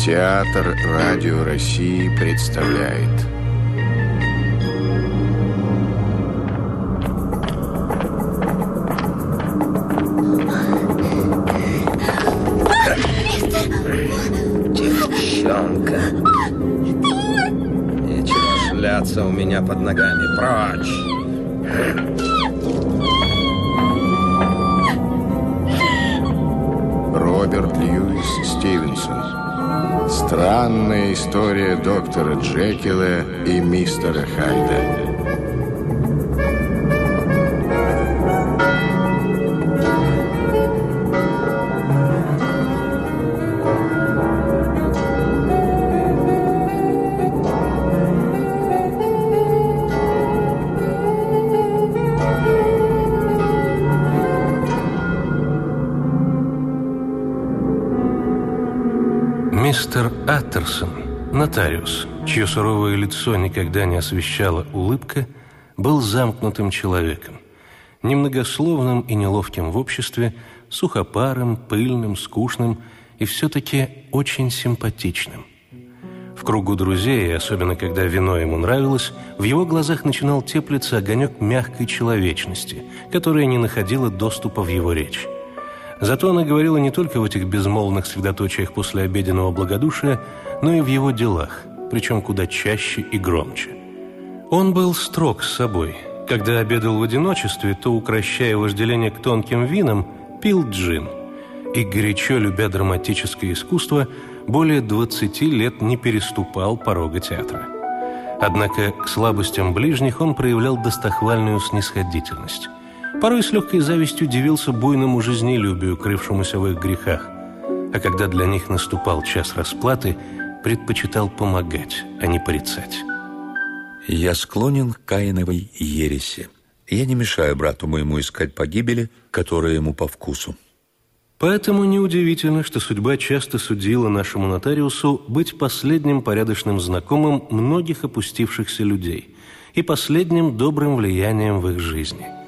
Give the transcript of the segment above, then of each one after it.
Театр Радио России представляет. Девчонка. Нечего шляться у меня под ногами. Прочь Странная история доктора Джекила и мистера Хайда Мистер Аттерсон, нотариус, чье суровое лицо никогда не освещала улыбка, был замкнутым человеком, немногословным и неловким в обществе, сухопарым, пыльным, скучным и все-таки очень симпатичным. В кругу друзей, особенно когда вино ему нравилось, в его глазах начинал теплиться огонек мягкой человечности, которая не находила доступа в его речь. Зато она говорила не только в этих безмолвных средоточиях после обеденного благодушия, но и в его делах, причем куда чаще и громче. Он был строг с собой. Когда обедал в одиночестве, то, укращая вожделение к тонким винам, пил джин. И, горячо любя драматическое искусство, более 20 лет не переступал порога театра. Однако к слабостям ближних он проявлял достохвальную снисходительность порой с легкой завистью дивился буйному жизнелюбию, крывшемуся в их грехах. А когда для них наступал час расплаты, предпочитал помогать, а не порицать. Я склонен к Каиновой ереси. Я не мешаю брату моему искать погибели, которая ему по вкусу. Поэтому неудивительно, что судьба часто судила нашему нотариусу быть последним порядочным знакомым многих опустившихся людей и последним добрым влиянием в их жизни –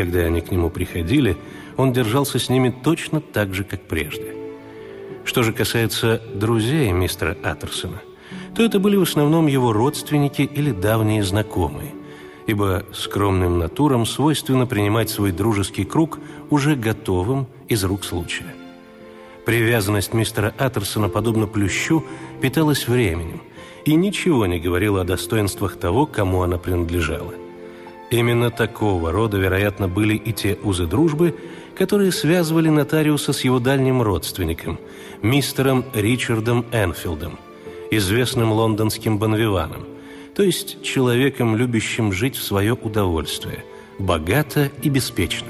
когда они к нему приходили, он держался с ними точно так же, как прежде. Что же касается друзей мистера Аттерсона, то это были в основном его родственники или давние знакомые, ибо скромным натурам свойственно принимать свой дружеский круг уже готовым из рук случая. Привязанность мистера Аттерсона, подобно плющу, питалась временем и ничего не говорила о достоинствах того, кому она принадлежала. Именно такого рода, вероятно, были и те узы дружбы, которые связывали нотариуса с его дальним родственником, мистером Ричардом Энфилдом, известным лондонским банвиваном, то есть человеком, любящим жить в свое удовольствие, богато и беспечно.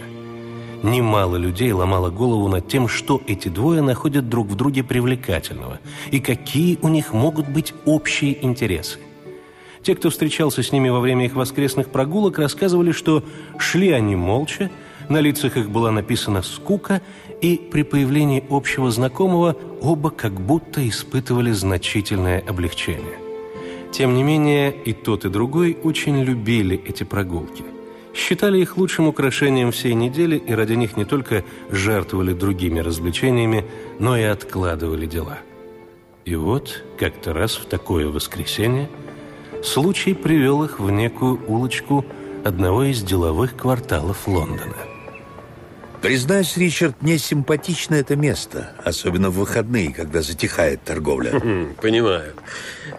Немало людей ломало голову над тем, что эти двое находят друг в друге привлекательного и какие у них могут быть общие интересы. Те, кто встречался с ними во время их воскресных прогулок, рассказывали, что шли они молча, на лицах их была написана скука, и при появлении общего знакомого оба как будто испытывали значительное облегчение. Тем не менее, и тот, и другой очень любили эти прогулки. Считали их лучшим украшением всей недели и ради них не только жертвовали другими развлечениями, но и откладывали дела. И вот, как-то раз в такое воскресенье – случай привел их в некую улочку одного из деловых кварталов Лондона. Признаюсь, Ричард, мне симпатично это место, особенно в выходные, когда затихает торговля. Понимаю.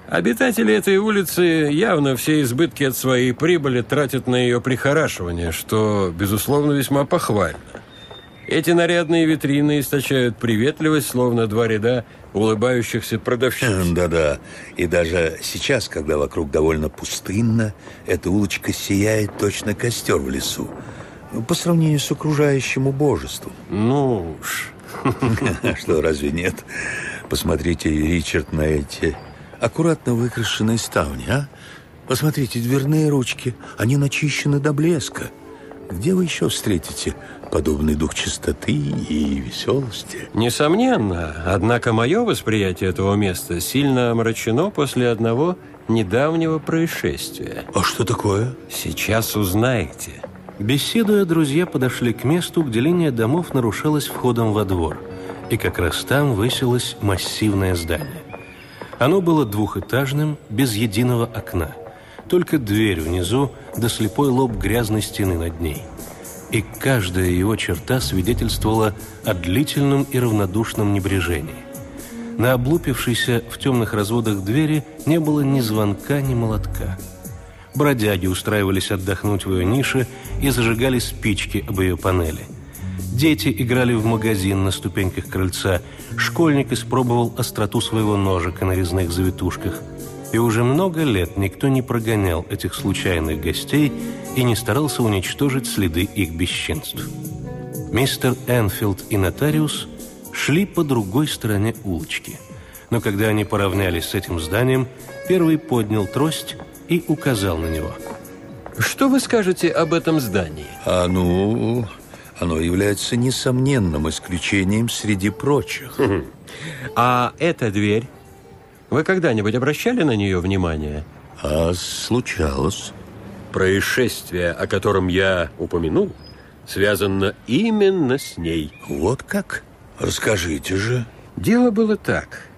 Обитатели этой улицы явно все избытки от своей прибыли тратят на ее прихорашивание, что, безусловно, весьма похвально. Эти нарядные витрины источают приветливость, словно два ряда улыбающихся продавщиц. Да-да. И даже сейчас, когда вокруг довольно пустынно, эта улочка сияет точно костер в лесу. По сравнению с окружающим убожеством. Ну уж. Что, разве нет? Посмотрите, Ричард, на эти аккуратно выкрашенные ставни, а? Посмотрите, дверные ручки, они начищены до блеска. Где вы еще встретите подобный дух чистоты и веселости? Несомненно. Однако мое восприятие этого места сильно омрачено после одного недавнего происшествия. А что такое? Сейчас узнаете. Беседуя, друзья подошли к месту, где линия домов нарушалась входом во двор. И как раз там высилось массивное здание – Оно было двухэтажным, без единого окна. Только дверь внизу, да слепой лоб грязной стены над ней. И каждая его черта свидетельствовала о длительном и равнодушном небрежении. На облупившейся в темных разводах двери не было ни звонка, ни молотка. Бродяги устраивались отдохнуть в ее нише и зажигали спички об ее панели. Дети играли в магазин на ступеньках крыльца. Школьник испробовал остроту своего ножика на резных завитушках. И уже много лет никто не прогонял этих случайных гостей и не старался уничтожить следы их бесчинств. Мистер Энфилд и нотариус шли по другой стороне улочки. Но когда они поравнялись с этим зданием, первый поднял трость и указал на него. Что вы скажете об этом здании? А ну, оно является несомненным исключением среди прочих. А эта дверь? Вы когда-нибудь обращали на нее внимание? А случалось. Происшествие, о котором я упомянул, связано именно с ней. Вот как? Расскажите же. Дело было так.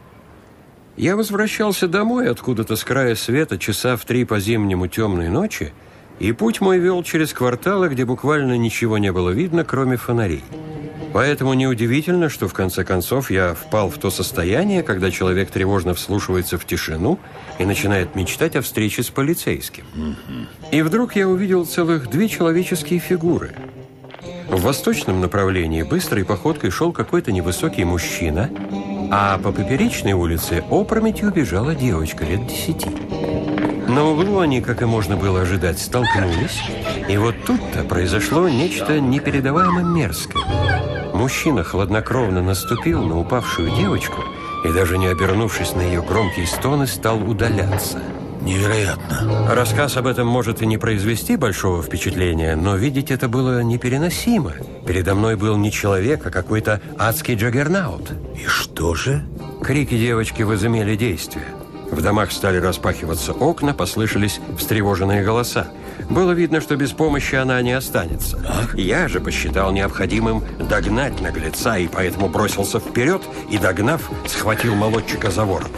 Я возвращался домой откуда-то с края света часа в три по зимнему темной ночи, и путь мой вел через кварталы, где буквально ничего не было видно, кроме фонарей. Поэтому неудивительно, что в конце концов я впал в то состояние, когда человек тревожно вслушивается в тишину и начинает мечтать о встрече с полицейским. И вдруг я увидел целых две человеческие фигуры. В восточном направлении быстрой походкой шел какой-то невысокий мужчина, а по поперечной улице опрометью бежала девочка лет десяти. На углу они, как и можно было ожидать, столкнулись, и вот тут-то произошло нечто непередаваемо мерзкое. Мужчина хладнокровно наступил на упавшую девочку и, даже не обернувшись на ее громкие стоны, стал удаляться. Невероятно. Рассказ об этом может и не произвести большого впечатления, но видеть это было непереносимо. Передо мной был не человек, а какой-то адский джаггернаут. И что же? Крики девочки возымели действие. В домах стали распахиваться окна, послышались встревоженные голоса. Было видно, что без помощи она не останется. Я же посчитал необходимым догнать наглеца, и поэтому бросился вперед и, догнав, схватил молодчика за ворот.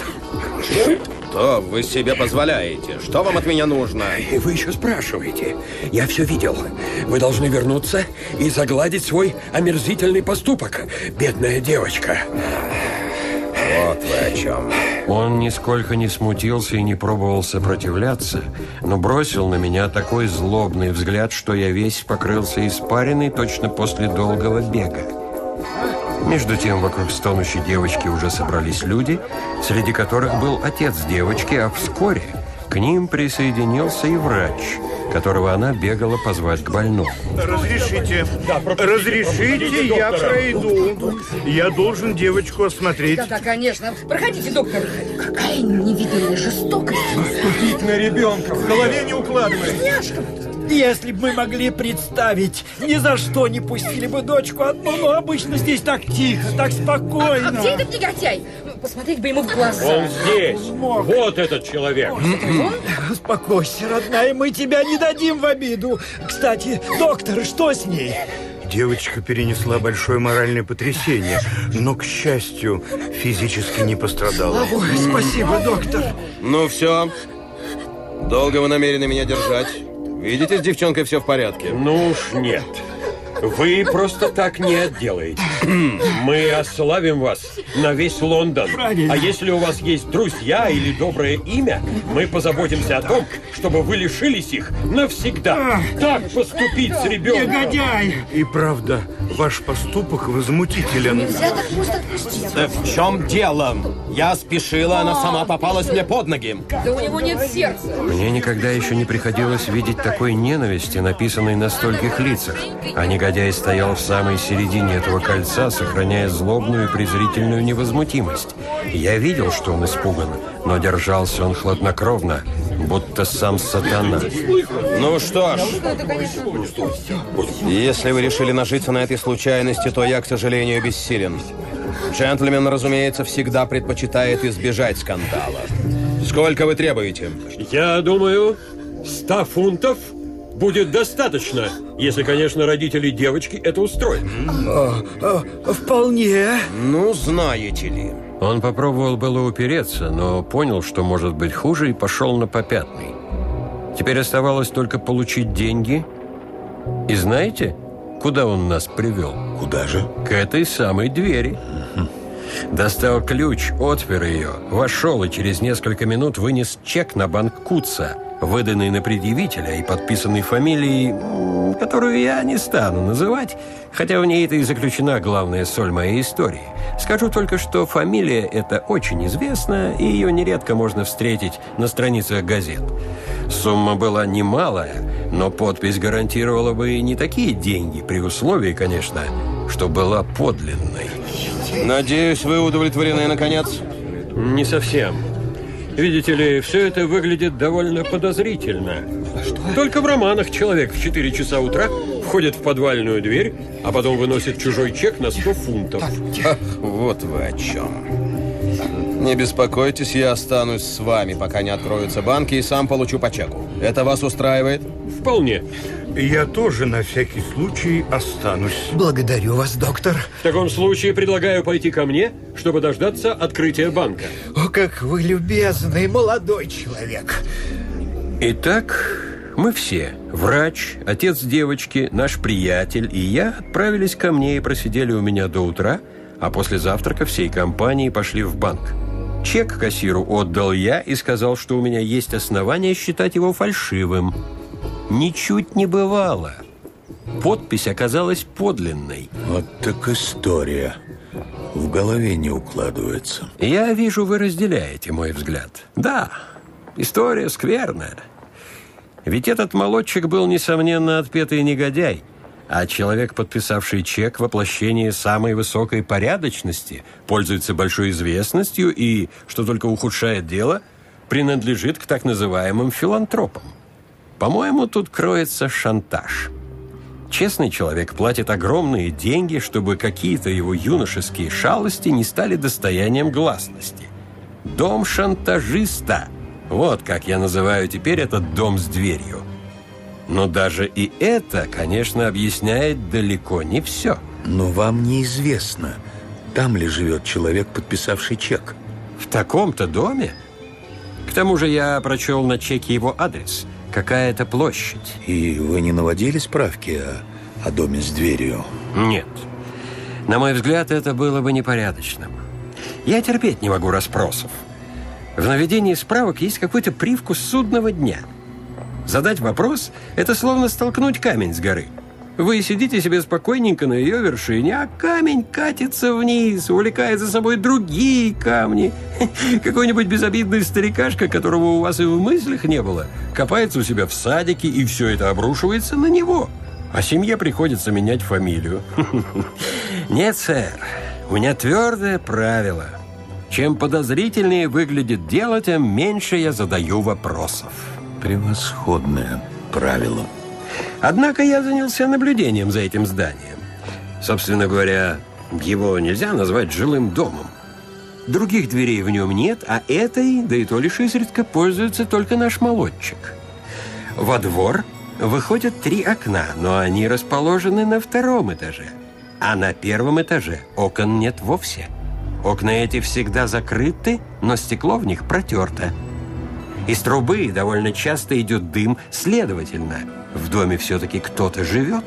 Что вы себе позволяете? Что вам от меня нужно? И вы еще спрашиваете. Я все видел. Вы должны вернуться и загладить свой омерзительный поступок, бедная девочка. Вот вы о чем. Он нисколько не смутился и не пробовал сопротивляться, но бросил на меня такой злобный взгляд, что я весь покрылся испариной точно после долгого бега. Между тем, вокруг стонущей девочки уже собрались люди, среди которых был отец девочки, а вскоре к ним присоединился и врач, которого она бегала позвать к больному. Разрешите, разрешите, я пройду. Я должен девочку осмотреть. Да, да, конечно. Проходите, доктор. Какая невиданная жестокость. Ступить на ребенка, в голове не укладывается. Няшка. Если бы мы могли представить, ни за что не пустили бы дочку одну, но обычно здесь так тихо, так А спокойно. где этот негодяй? Посмотреть бы ему в глаза. Он здесь! Вот этот человек! Успокойся, родная, мы тебя не дадим в обиду. Кстати, доктор, что с ней? Девочка перенесла большое моральное потрясение, но, к счастью, физически не пострадала. Ой, спасибо, доктор. Ну все. Долго вы намерены меня держать? Видите, с девчонкой все в порядке. Ну уж нет. Вы просто так не отделаете. Мы ославим вас на весь Лондон. Правильно. А если у вас есть друзья или доброе имя, мы позаботимся о том, чтобы вы лишились их навсегда. Так поступить с ребенком. Негодяй! И правда, ваш поступок возмутителен. Нельзя так просто отпустить. Да в чем дело? Я спешила, она сама попалась мне под ноги. Да у него нет сердца. Мне никогда еще не приходилось видеть такой ненависти, написанной на стольких лицах. А негодяй стоял в самой середине этого кольца, сохраняя злобную и презрительную невозмутимость. Я видел, что он испуган, но держался он хладнокровно, будто сам сатана. Ну что ж, если вы решили нажиться на этой случайности, то я, к сожалению, бессилен. Джентльмен, разумеется, всегда предпочитает избежать скандала. Сколько вы требуете? Я думаю, ста фунтов будет достаточно, если, конечно, родители девочки это устроят. Вполне. Ну, знаете ли, Он попробовал было упереться, но понял, что может быть хуже, и пошел на попятный. Теперь оставалось только получить деньги. И знаете, куда он нас привел? Куда же? К этой самой двери. Достал ключ, отпер ее, вошел и через несколько минут вынес чек на банк Куца, выданный на предъявителя и подписанный фамилией, которую я не стану называть, хотя в ней-то и заключена главная соль моей истории. Скажу только, что фамилия эта очень известна, и ее нередко можно встретить на страницах газет. Сумма была немалая, но подпись гарантировала бы и не такие деньги, при условии, конечно, что была подлинной. Надеюсь, вы удовлетворены, наконец? Не совсем. Видите ли, все это выглядит довольно подозрительно. Только в романах человек в 4 часа утра входит в подвальную дверь, а потом выносит чужой чек на 100 фунтов. Ах, вот вы о чем. Не беспокойтесь, я останусь с вами, пока не откроются банки, и сам получу по чеку. Это вас устраивает? Вполне. Я тоже на всякий случай останусь. Благодарю вас, доктор. В таком случае предлагаю пойти ко мне, чтобы дождаться открытия банка. О, как вы любезный молодой человек. Итак, мы все, врач, отец девочки, наш приятель и я отправились ко мне и просидели у меня до утра, а после завтрака всей компанией пошли в банк. Чек кассиру отдал я и сказал, что у меня есть основания считать его фальшивым. Ничуть не бывало. Подпись оказалась подлинной. Вот так история. В голове не укладывается. Я вижу, вы разделяете мой взгляд. Да, история скверная. Ведь этот молодчик был, несомненно, отпетый негодяй, а человек, подписавший чек воплощение самой высокой порядочности, пользуется большой известностью и, что только ухудшает дело, принадлежит к так называемым филантропам. По-моему, тут кроется шантаж. Честный человек платит огромные деньги, чтобы какие-то его юношеские шалости не стали достоянием гласности. Дом шантажиста. Вот как я называю теперь этот дом с дверью. Но даже и это, конечно, объясняет далеко не все. Но вам неизвестно, там ли живет человек, подписавший чек. В таком-то доме? К тому же я прочел на чеке его адрес. Какая-то площадь. И вы не наводили справки о, о доме с дверью? Нет. На мой взгляд, это было бы непорядочным. Я терпеть не могу расспросов. В наведении справок есть какой-то привкус судного дня. Задать вопрос – это словно столкнуть камень с горы. Вы сидите себе спокойненько на ее вершине, а камень катится вниз, увлекает за собой другие камни. Какой-нибудь безобидный старикашка, которого у вас и в мыслях не было, копается у себя в садике, и все это обрушивается на него. А семье приходится менять фамилию. Нет, сэр, у меня твердое правило. Чем подозрительнее выглядит дело, тем меньше я задаю вопросов. Превосходное правило. Однако я занялся наблюдением за этим зданием. Собственно говоря, его нельзя назвать жилым домом. Других дверей в нем нет, а этой, да и то лишь изредка, пользуется только наш молодчик. Во двор выходят три окна, но они расположены на втором этаже. А на первом этаже окон нет вовсе. Окна эти всегда закрыты, но стекло в них протерто. Из трубы довольно часто идет дым, следовательно, в доме все-таки кто-то живет.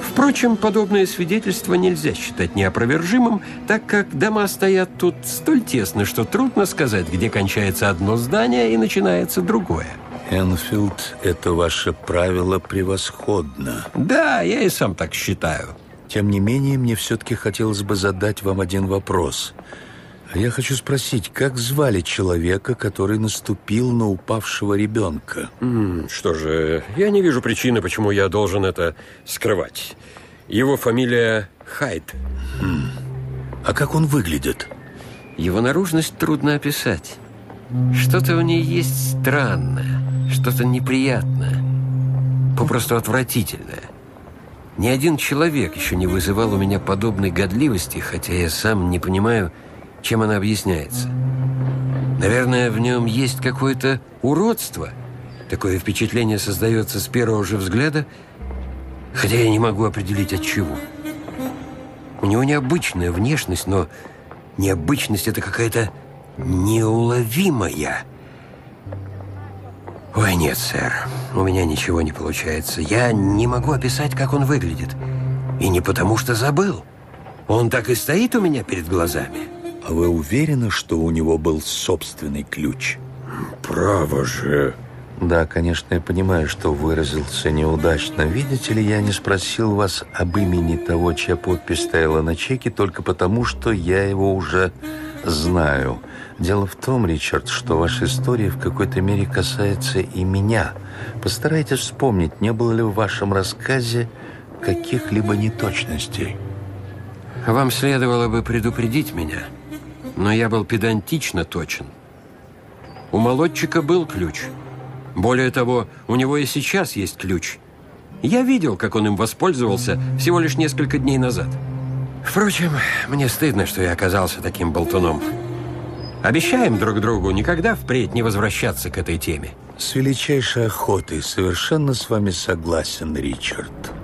Впрочем, подобное свидетельство нельзя считать неопровержимым, так как дома стоят тут столь тесно, что трудно сказать, где кончается одно здание и начинается другое. Энфилд, это ваше правило превосходно. Да, я и сам так считаю. Тем не менее, мне все-таки хотелось бы задать вам один вопрос. А я хочу спросить, как звали человека, который наступил на упавшего ребенка? М, Что же, я не вижу причины, почему я должен это скрывать. Его фамилия Хайд. А как он выглядит? Его наружность трудно описать. Что-то в ней есть странное, что-то неприятное, попросту отвратительное. Ни один человек еще не вызывал у меня подобной годливости, хотя я сам не понимаю, чем она объясняется. Наверное, в нем есть какое-то уродство. Такое впечатление создается с первого же взгляда, хотя я не могу определить от чего. У него необычная внешность, но необычность это какая-то неуловимая. Ой, нет, сэр, у меня ничего не получается. Я не могу описать, как он выглядит. И не потому, что забыл. Он так и стоит у меня перед глазами. А вы уверены, что у него был собственный ключ? Право же. Да, конечно, я понимаю, что выразился неудачно. Видите ли, я не спросил вас об имени того, чья подпись стояла на чеке, только потому, что я его уже знаю. Дело в том, Ричард, что ваша история в какой-то мере касается и меня. Постарайтесь вспомнить, не было ли в вашем рассказе каких-либо неточностей. Вам следовало бы предупредить меня, но я был педантично точен. У молодчика был ключ – более того, у него и сейчас есть ключ. Я видел, как он им воспользовался всего лишь несколько дней назад. Впрочем, мне стыдно, что я оказался таким болтуном. Обещаем друг другу никогда впредь не возвращаться к этой теме. С величайшей охотой совершенно с вами согласен, Ричард.